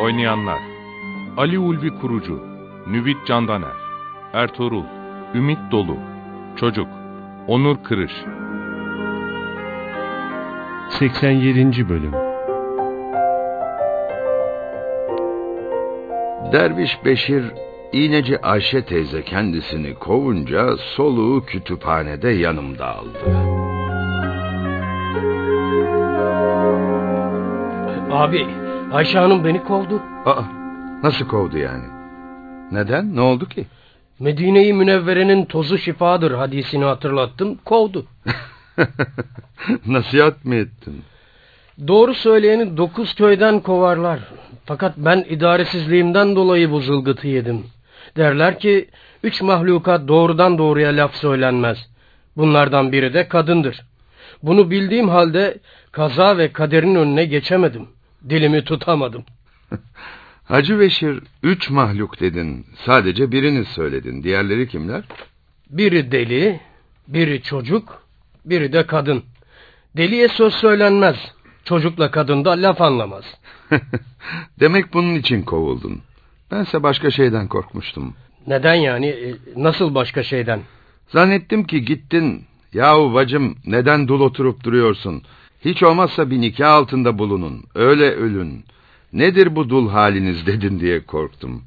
Oynayanlar Ali Ulvi Kurucu Nüvit Candaner Ertuğrul Ümit Dolu Çocuk Onur Kırış 87. Bölüm Derviş Beşir, iğneci Ayşe teyze kendisini kovunca soluğu kütüphanede yanımda aldı. Abi Ayşe Hanım beni kovdu. Aa, nasıl kovdu yani? Neden? Ne oldu ki? Medine-i Münevvere'nin tozu şifadır hadisini hatırlattım. Kovdu. Nasihat mı ettin? Doğru söyleyeni dokuz köyden kovarlar. Fakat ben idaresizliğimden dolayı bu zılgıtı yedim. Derler ki üç mahlukat doğrudan doğruya laf söylenmez. Bunlardan biri de kadındır. Bunu bildiğim halde kaza ve kaderin önüne geçemedim. Dilimi tutamadım. Hacı Beşir, üç mahluk dedin. Sadece birini söyledin. Diğerleri kimler? Biri deli, biri çocuk, biri de kadın. Deliye söz söylenmez. Çocukla kadın da laf anlamaz. Demek bunun için kovuldun. Bense başka şeyden korkmuştum. Neden yani? E, Nasıl başka şeyden? Zannettim ki gittin. Yahu bacım neden dul oturup duruyorsun? Hiç olmazsa bir nikah altında bulunun. Öyle ölün. Nedir bu dul haliniz dedin diye korktum.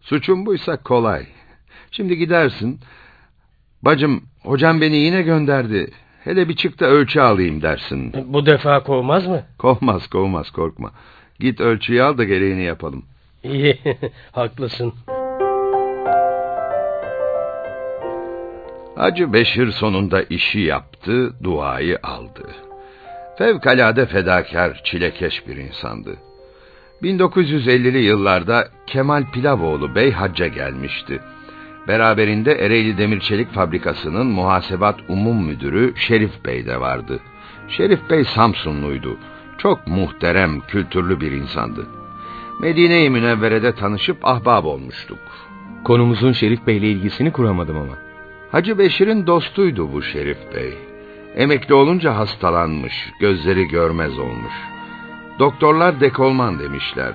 Suçum buysa kolay. Şimdi gidersin. Bacım hocam beni yine gönderdi. Hele bir çık da ölçü alayım dersin. Bu defa kovmaz mı? Kovmaz kovmaz korkma. Git ölçüyü al da gereğini yapalım. İyi, haklısın. Hacı Beşir sonunda işi yaptı, duayı aldı. Fevkalade fedakar, çilekeş bir insandı. 1950'li yıllarda Kemal Pilavoğlu Bey hacca gelmişti. Beraberinde Ereğli Demir Çelik Fabrikası'nın muhasebat umum müdürü Şerif Bey de vardı. Şerif Bey Samsunluydu. Çok muhterem, kültürlü bir insandı. Medine-i Münevvere'de tanışıp ahbab olmuştuk. Konumuzun Şerif Bey'le ilgisini kuramadım ama. Hacı Beşir'in dostuydu bu Şerif Bey. Emekli olunca hastalanmış, gözleri görmez olmuş. Doktorlar dekolman demişler.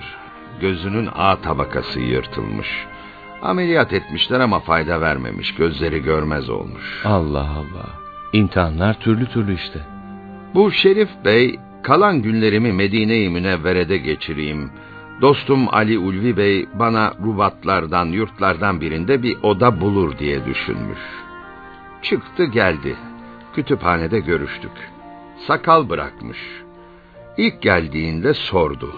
Gözünün A tabakası yırtılmış. Ameliyat etmişler ama fayda vermemiş, gözleri görmez olmuş. Allah Allah. İmtihanlar türlü türlü işte. Bu Şerif Bey, kalan günlerimi Medine-i Münevvere'de geçireyim. Dostum Ali Ulvi Bey bana rubatlardan, yurtlardan birinde bir oda bulur diye düşünmüş. Çıktı geldi. Kütüphanede görüştük. Sakal bırakmış. İlk geldiğinde sordu.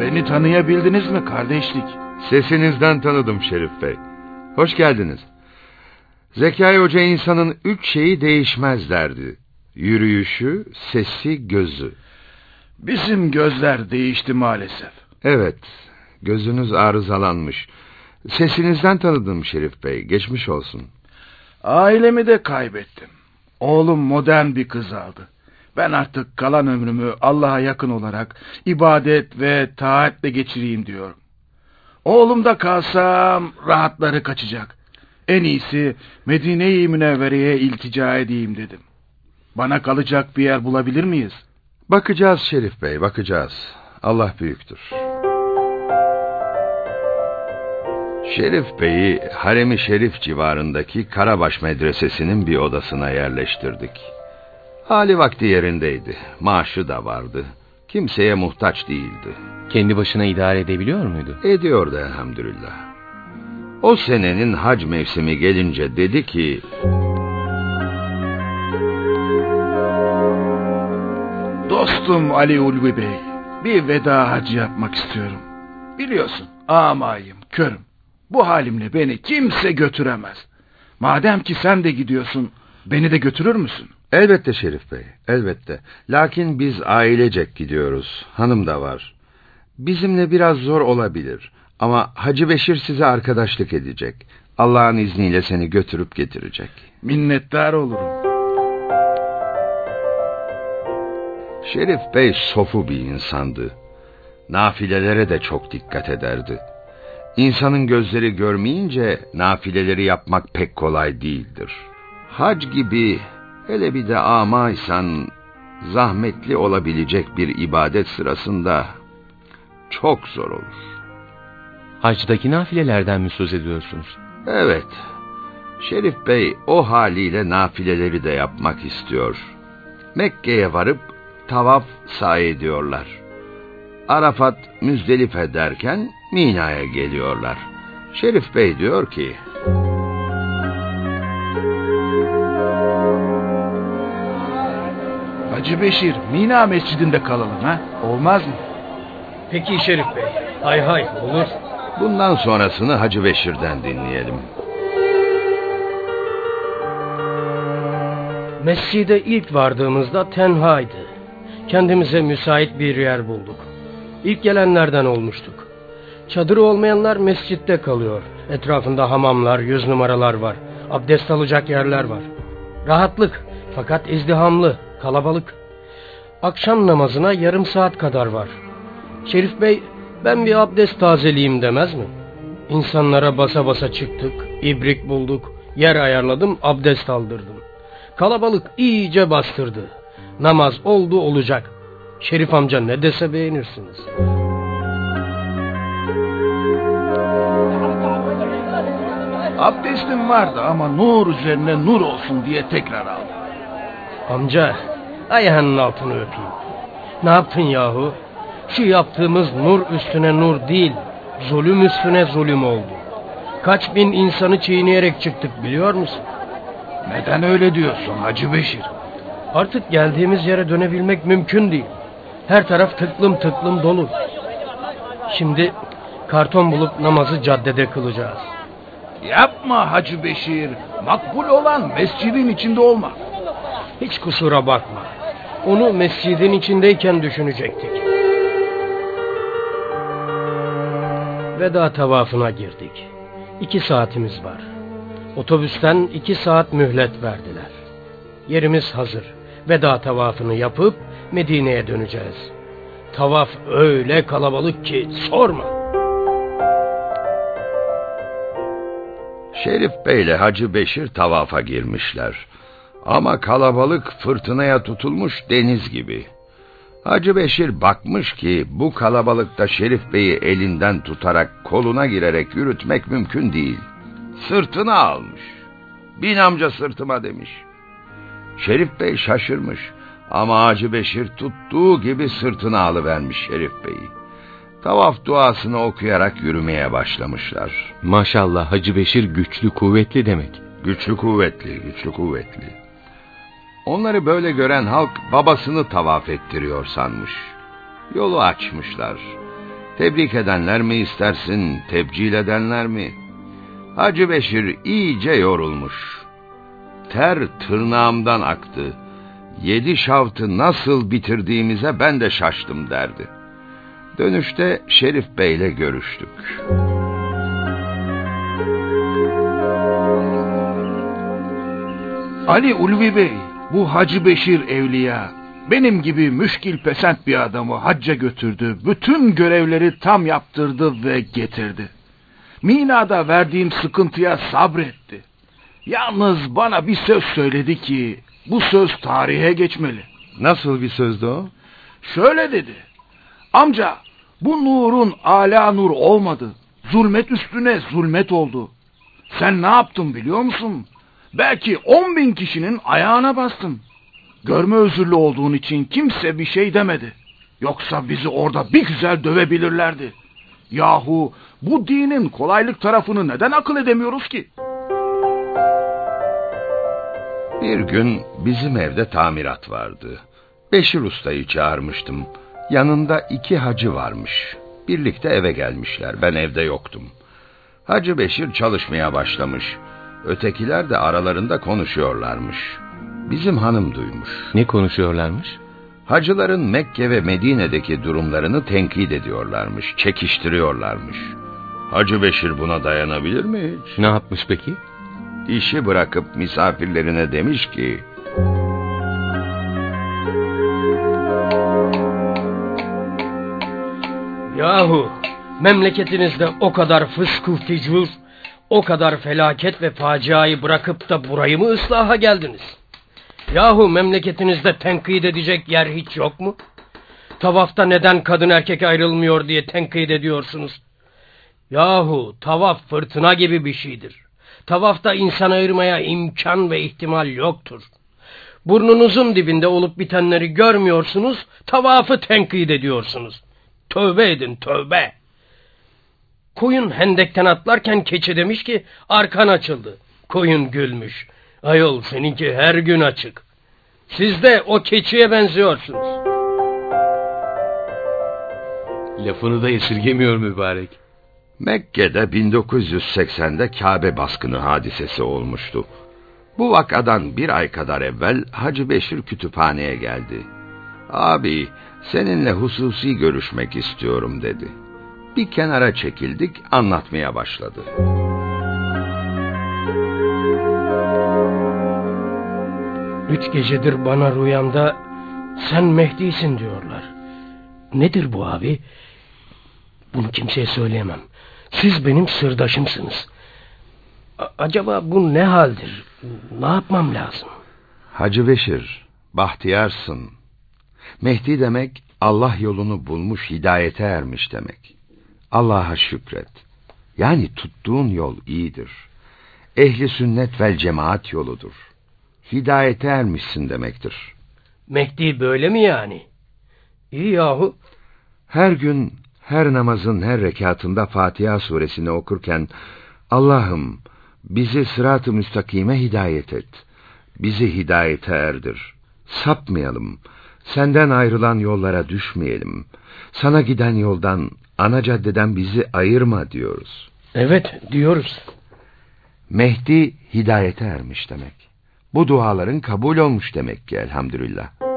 Beni tanıyabildiniz mi kardeşlik? Sesinizden tanıdım Şerif Bey. Hoş geldiniz. Zekai Hoca insanın üç şeyi değişmez derdi. Yürüyüşü, sesi, gözü. Bizim gözler değişti maalesef. Evet, gözünüz arızalanmış. Sesinizden tanıdım Şerif Bey, geçmiş olsun. Ailemi de kaybettim. Oğlum modern bir kız aldı. Ben artık kalan ömrümü Allah'a yakın olarak ibadet ve taatle geçireyim diyorum. Oğlum da kalsam rahatları kaçacak. En iyisi Medine-i Münevvere'ye iltica edeyim dedim. Bana kalacak bir yer bulabilir miyiz? Bakacağız Şerif Bey, bakacağız. Allah büyüktür. Şerif Bey'i Harem-i Şerif civarındaki Karabaş Medresesi'nin bir odasına yerleştirdik. Hali vakti yerindeydi. Maaşı da vardı. Kimseye muhtaç değildi. Kendi başına idare edebiliyor muydu? Ediyordu elhamdülillah. O senenin hac mevsimi gelince dedi ki... Dostum Ali Ulvi Bey, bir veda hacı yapmak istiyorum. Biliyorsun, amayım, körüm. Bu halimle beni kimse götüremez. Madem ki sen de gidiyorsun, beni de götürür müsün? Elbette Şerif Bey, elbette. Lakin biz ailecek gidiyoruz. Hanım da var. Bizimle biraz zor olabilir. Ama Hacı Beşir size arkadaşlık edecek. Allah'ın izniyle seni götürüp getirecek. Minnettar olurum. Şerif Bey sofu bir insandı. Nafilelere de çok dikkat ederdi. İnsanın gözleri görmeyince nafileleri yapmak pek kolay değildir. Hac gibi hele bir de amaysan zahmetli olabilecek bir ibadet sırasında çok zor olur. Hacdaki nafilelerden mi söz ediyorsunuz? Evet, Şerif Bey o haliyle nafileleri de yapmak istiyor. Mekke'ye varıp tavaf sahi ediyorlar. Arafat Müzdelife derken Mina'ya geliyorlar. Şerif Bey diyor ki... Hacı Beşir, Mina Mescidinde kalalım ha? Olmaz mı? Peki Şerif Bey. Hay hay olur. Bundan sonrasını Hacı Beşir'den dinleyelim. Mescide ilk vardığımızda tenhaydı. Kendimize müsait bir yer bulduk. İlk gelenlerden olmuştuk. Çadırı olmayanlar mescitte kalıyor. Etrafında hamamlar, yüz numaralar var. Abdest alacak yerler var. Rahatlık fakat izdihamlı, kalabalık. Akşam namazına yarım saat kadar var. Şerif Bey ben bir abdest tazeleyeyim demez mi? İnsanlara basa basa çıktık, ibrik bulduk, yer ayarladım, abdest aldırdım. Kalabalık iyice bastırdı. Namaz oldu olacak. Şerif amca ne dese beğenirsiniz. Abdestim vardı ama nur üzerine nur olsun diye tekrar aldım. Amca ayağının altını öpeyim. Ne yaptın yahu? Şu yaptığımız nur üstüne nur değil, zulüm üstüne zulüm oldu. Kaç bin insanı çiğneyerek çıktık biliyor musun? Neden öyle diyorsun Hacı Beşir? Artık geldiğimiz yere dönebilmek mümkün değil. Her taraf tıklım tıklım dolu. Şimdi karton bulup namazı caddede kılacağız. Yapma Hacı Beşir. Makbul olan mescidin içinde olmak. Hiç kusura bakma. Onu mescidin içindeyken düşünecektik. Veda tavafına girdik. İki saatimiz var. Otobüsten iki saat mühlet verdiler. Yerimiz hazır. Veda tavafını yapıp Medine'ye döneceğiz. Tavaf öyle kalabalık ki sorma. Şerif Bey ile Hacı Beşir tavafa girmişler. Ama kalabalık fırtınaya tutulmuş deniz gibi. Hacı Beşir bakmış ki bu kalabalıkta Şerif Bey'i elinden tutarak koluna girerek yürütmek mümkün değil. Sırtına almış. Bin amca sırtıma demiş. Şerif Bey şaşırmış ama Hacı Beşir tuttuğu gibi sırtına alıvermiş Şerif Bey'i. Tavaf duasını okuyarak yürümeye başlamışlar. Maşallah Hacı Beşir güçlü kuvvetli demek. Güçlü kuvvetli, güçlü kuvvetli. Onları böyle gören halk babasını tavaf ettiriyor sanmış. Yolu açmışlar. Tebrik edenler mi istersin, tebcil edenler mi? Hacı Beşir iyice yorulmuş. Ter tırnağımdan aktı. Yedi şavtı nasıl bitirdiğimize ben de şaştım derdi. Dönüşte Şerif Bey'le görüştük. Ali Ulvi Bey, bu Hacı Beşir Evliya, benim gibi müşkil pesent bir adamı hacca götürdü, bütün görevleri tam yaptırdı ve getirdi. Mina'da verdiğim sıkıntıya sabretti. Yalnız bana bir söz söyledi ki, bu söz tarihe geçmeli. Nasıl bir sözdü o? Şöyle dedi, amca bu nurun ala nur olmadı, zulmet üstüne zulmet oldu. Sen ne yaptın biliyor musun? Belki on bin kişinin ayağına bastın. Görme özürlü olduğun için kimse bir şey demedi. Yoksa bizi orada bir güzel dövebilirlerdi. Yahu bu dinin kolaylık tarafını neden akıl edemiyoruz ki? Bir gün bizim evde tamirat vardı. Beşir Usta'yı çağırmıştım. Yanında iki hacı varmış. Birlikte eve gelmişler. Ben evde yoktum. Hacı Beşir çalışmaya başlamış. Ötekiler de aralarında konuşuyorlarmış. Bizim hanım duymuş. Ne konuşuyorlarmış? Hacıların Mekke ve Medine'deki durumlarını tenkit ediyorlarmış, çekiştiriyorlarmış. Hacı Beşir buna dayanabilir mi hiç? Ne yapmış peki? İşi bırakıp misafirlerine demiş ki... Yahu memleketinizde o kadar fıskı ficur, o kadar felaket ve faciayı bırakıp da burayı mı ıslaha geldiniz? Yahu memleketinizde tenkit edecek yer hiç yok mu? Tavafta neden kadın erkek ayrılmıyor diye tenkit ediyorsunuz. Yahu tavaf fırtına gibi bir şeydir. Tavafta insan ayırmaya imkan ve ihtimal yoktur. Burnunuzun dibinde olup bitenleri görmüyorsunuz, tavafı tenkit ediyorsunuz. Tövbe edin tövbe. Koyun hendekten atlarken keçi demiş ki arkan açıldı. Koyun gülmüş. Ayol seninki her gün açık. Siz de o keçiye benziyorsunuz. Lafını da esirgemiyor mübarek. Mekke'de 1980'de Kabe baskını hadisesi olmuştu. Bu vakadan bir ay kadar evvel Hacı Beşir kütüphaneye geldi. Abi seninle hususi görüşmek istiyorum dedi. Bir kenara çekildik anlatmaya başladı. Üç gecedir bana rüyamda sen Mehdi'sin diyorlar. Nedir bu abi? Bunu kimseye söyleyemem. Siz benim sırdaşımsınız. A acaba bu ne haldir? Ne yapmam lazım? Hacı Beşir, bahtiyarsın. Mehdi demek Allah yolunu bulmuş, hidayete ermiş demek. Allah'a şükret. Yani tuttuğun yol iyidir. Ehli sünnet vel cemaat yoludur. Hidayete ermişsin demektir. Mehdi böyle mi yani? İyi yahu. Her gün, her namazın her rekatında Fatiha suresini okurken, Allah'ım bizi sırat-ı müstakime hidayet et. Bizi hidayete erdir. Sapmayalım. Senden ayrılan yollara düşmeyelim. Sana giden yoldan, ana caddeden bizi ayırma diyoruz. Evet diyoruz. Mehdi hidayete ermiş demek. Bu duaların kabul olmuş demek ki elhamdülillah.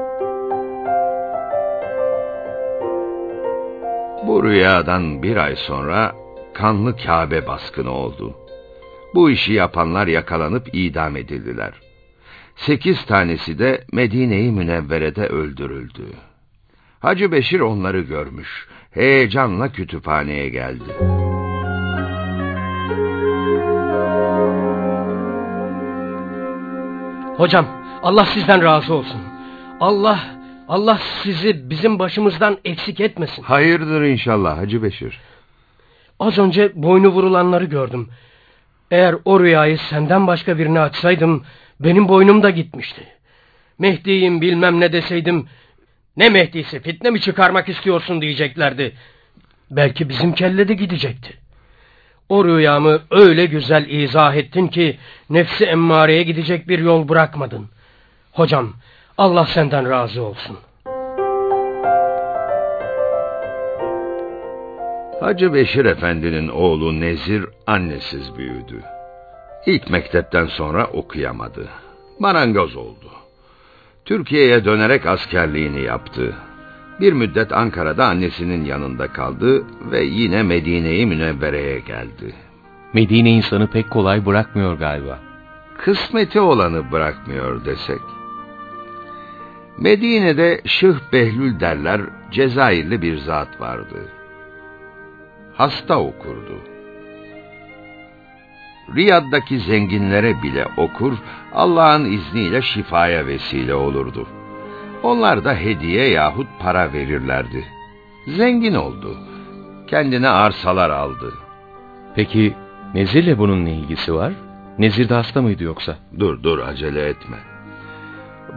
Bu rüyadan bir ay sonra kanlı Kabe baskını oldu. Bu işi yapanlar yakalanıp idam edildiler. Sekiz tanesi de Medine-i Münevvere'de öldürüldü. Hacı Beşir onları görmüş, heyecanla kütüphaneye geldi. Hocam Allah sizden razı olsun. Allah Allah sizi bizim başımızdan eksik etmesin. Hayırdır inşallah Hacı Beşir. Az önce boynu vurulanları gördüm. Eğer o rüyayı senden başka birine açsaydım benim boynum da gitmişti. Mehdi'yim bilmem ne deseydim ne Mehdi'si fitne mi çıkarmak istiyorsun diyeceklerdi. Belki bizim kelle de gidecekti. O rüyamı öyle güzel izah ettin ki nefsi emmareye gidecek bir yol bırakmadın. Hocam Allah senden razı olsun. Hacı Beşir Efendi'nin oğlu Nezir annesiz büyüdü. İlk mektepten sonra okuyamadı. Marangoz oldu. Türkiye'ye dönerek askerliğini yaptı. Bir müddet Ankara'da annesinin yanında kaldı ve yine Medine-i Münevvere'ye geldi. Medine insanı pek kolay bırakmıyor galiba. Kısmeti olanı bırakmıyor desek. Medine'de Şıh Behlül derler Cezayirli bir zat vardı. Hasta okurdu. Riyad'daki zenginlere bile okur, Allah'ın izniyle şifaya vesile olurdu. Onlar da hediye yahut para verirlerdi. Zengin oldu. Kendine arsalar aldı. Peki Nezir'le bunun ne ilgisi var? Nezir de hasta mıydı yoksa? Dur dur acele etme.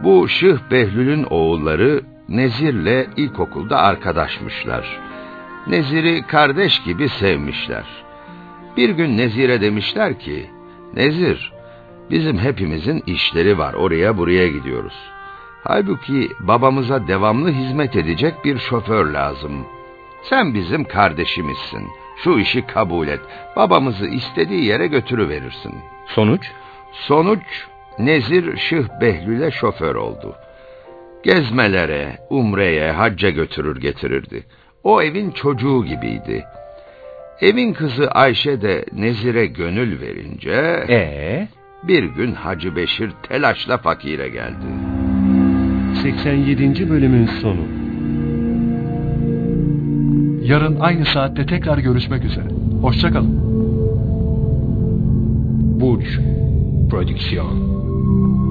Bu Şıh Behlül'ün oğulları Nezir'le ilkokulda arkadaşmışlar. Nezir'i kardeş gibi sevmişler. Bir gün Nezir'e demişler ki, Nezir, bizim hepimizin işleri var, oraya buraya gidiyoruz. Halbuki babamıza devamlı hizmet edecek bir şoför lazım. Sen bizim kardeşimizsin, Şu işi kabul et. Babamızı istediği yere götürüverirsin. Sonuç? Sonuç Nezir Şıh Behlül'e şoför oldu. Gezmelere, umreye, hacca götürür getirirdi. O evin çocuğu gibiydi. Evin kızı Ayşe de Nezir'e gönül verince... Ee, Bir gün Hacı Beşir telaşla fakire geldi. 87. bölümün sonu. Yarın aynı saatte tekrar görüşmek üzere. Hoşçakalın. Burç Prodüksiyon thank you